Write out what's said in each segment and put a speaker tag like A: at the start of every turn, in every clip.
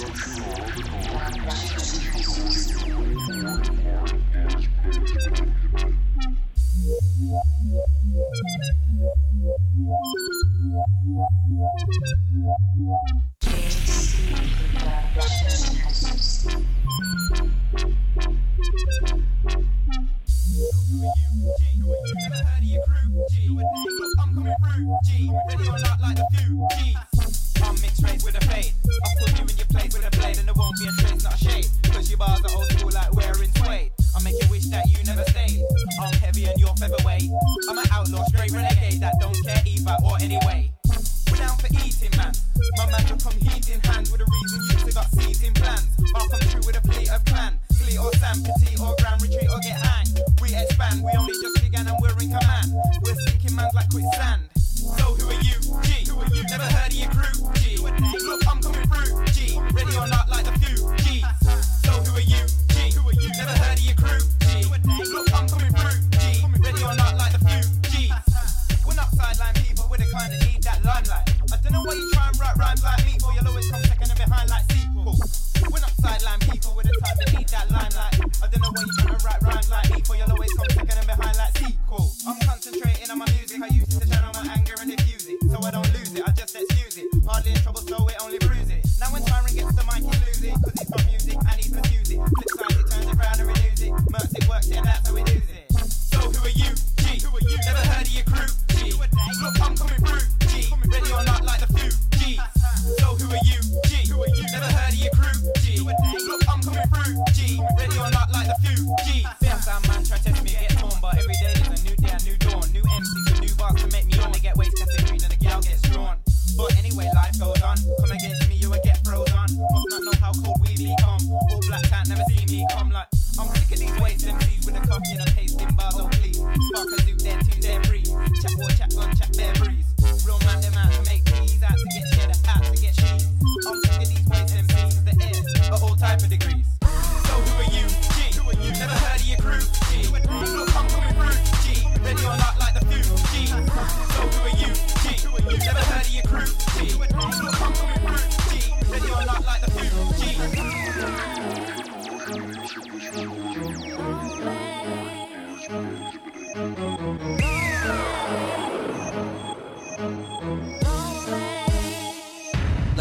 A: Yeah.
B: by or anyway. We're down for eating, man. My man from come in hands with a reason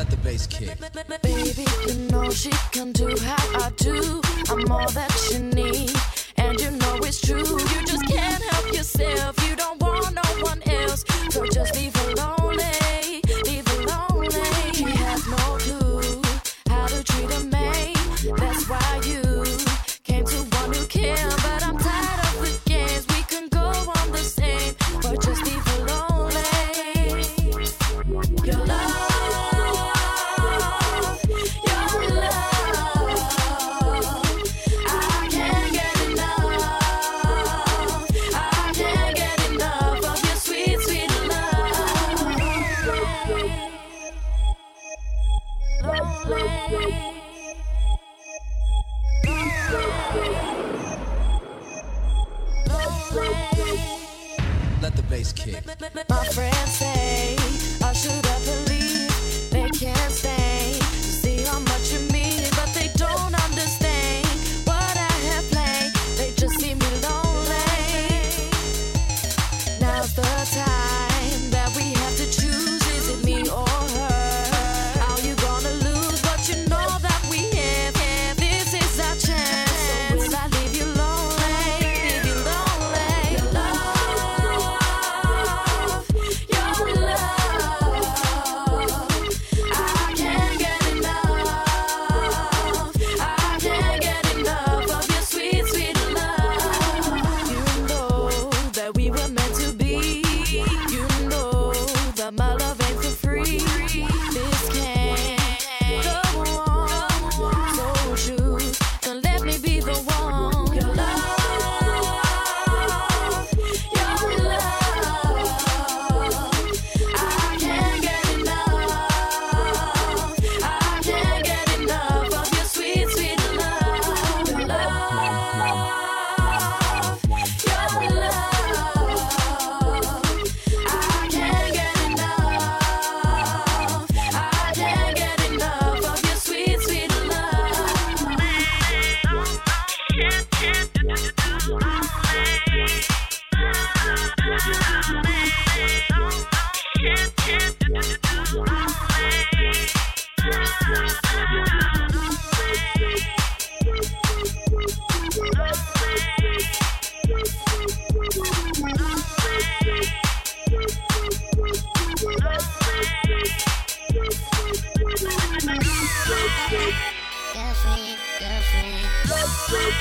C: the
D: bass kick.
E: Baby, you know she can do how I do. I'm all that you need, and you know it's true. You just can't help yourself. You don't want no one else, so just leave.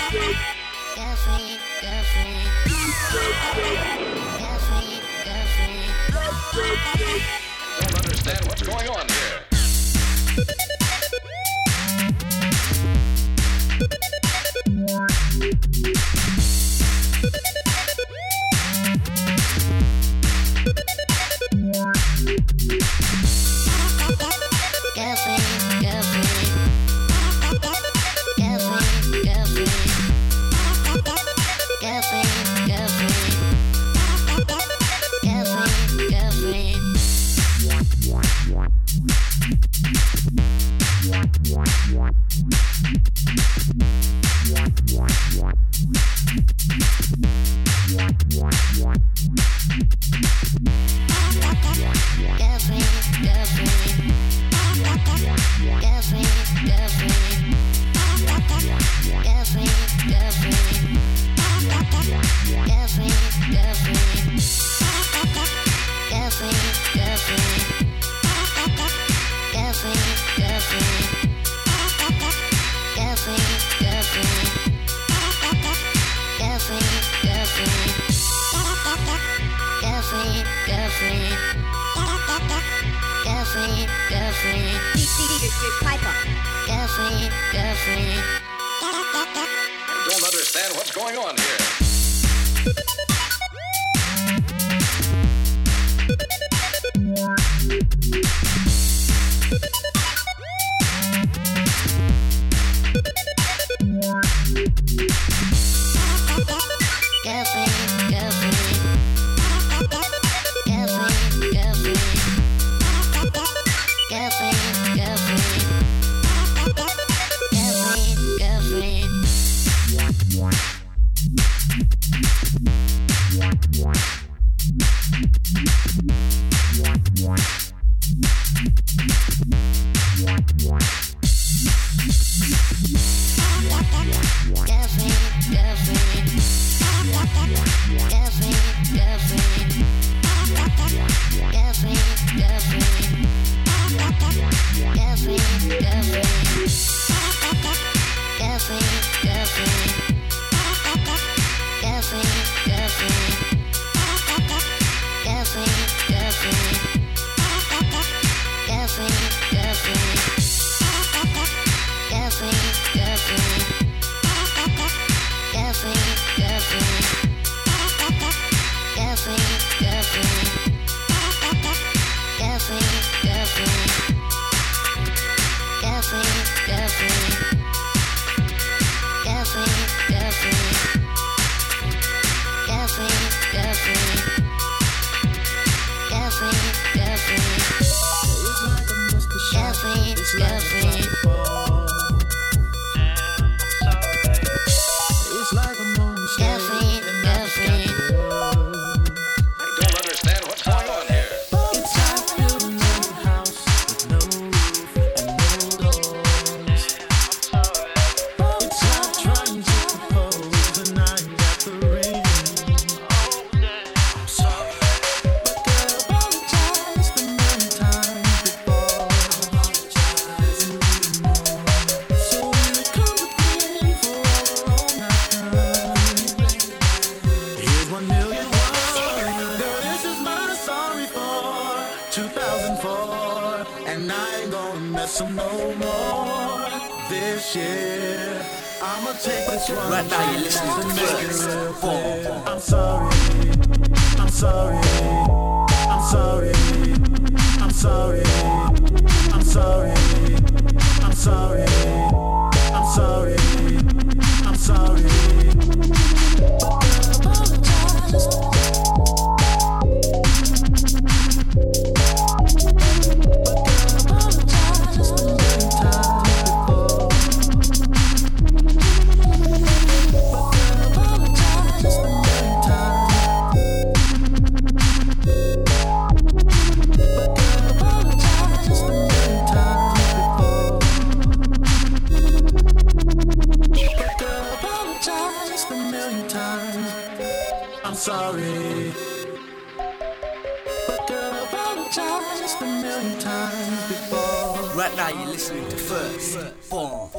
E: Girlfriend, girlfriend. Girlfriend, girlfriend.
F: Don't understand what's going on here. girlfriend, girlfriend.
G: girlfriend, girlfriend. I
F: don't understand what's going on here.
H: ain't gonna mess up no more this year. I'ma take this one. Right now you're listening to the I'm sorry. I'm sorry. I'm sorry. I'm sorry. I'm sorry. I'm sorry. I'm sorry. I'm sorry.
C: Listening to First Born.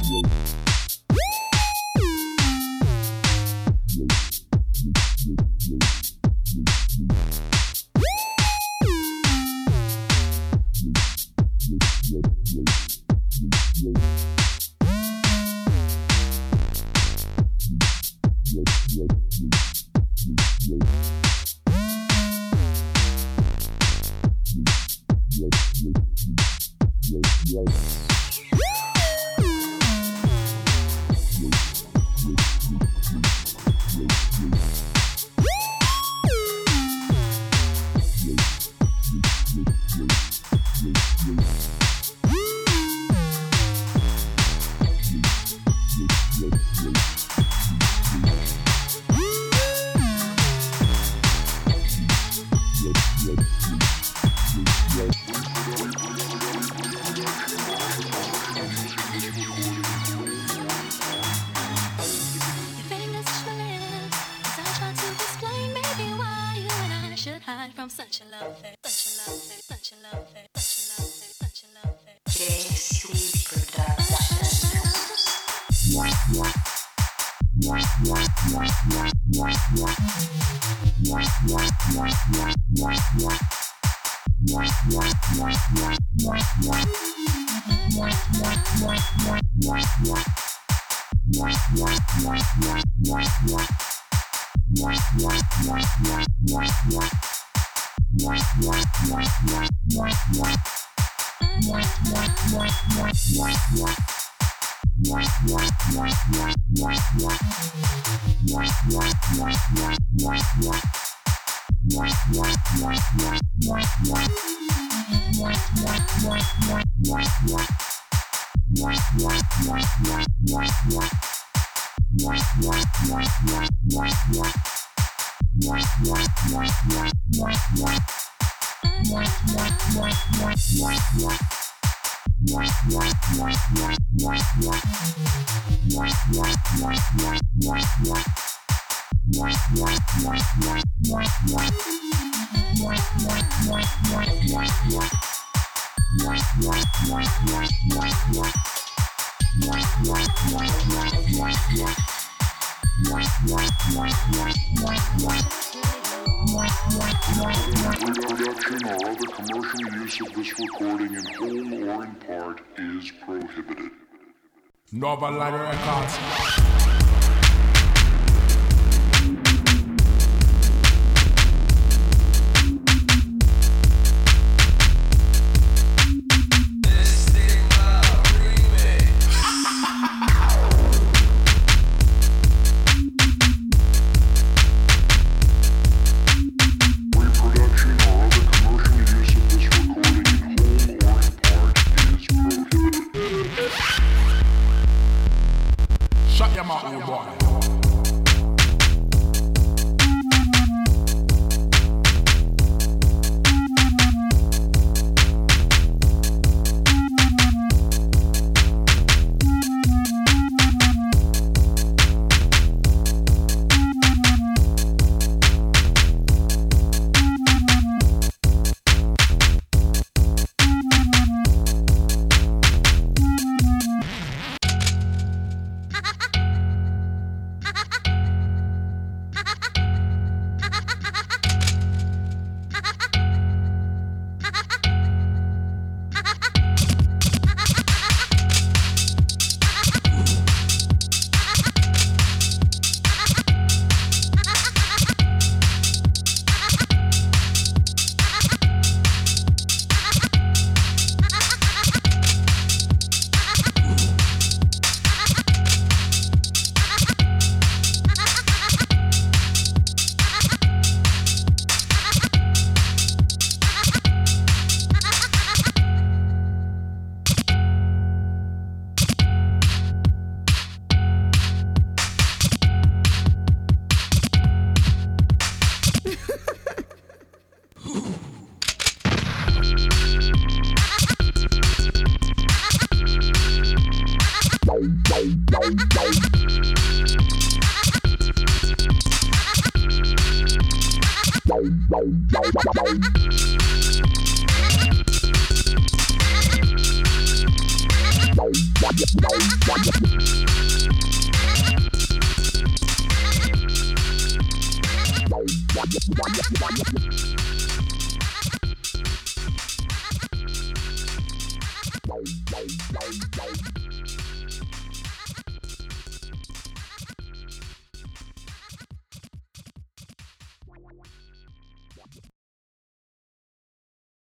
A: Reproduction or
I: other prohibited.
D: Nova Line Records. Bye.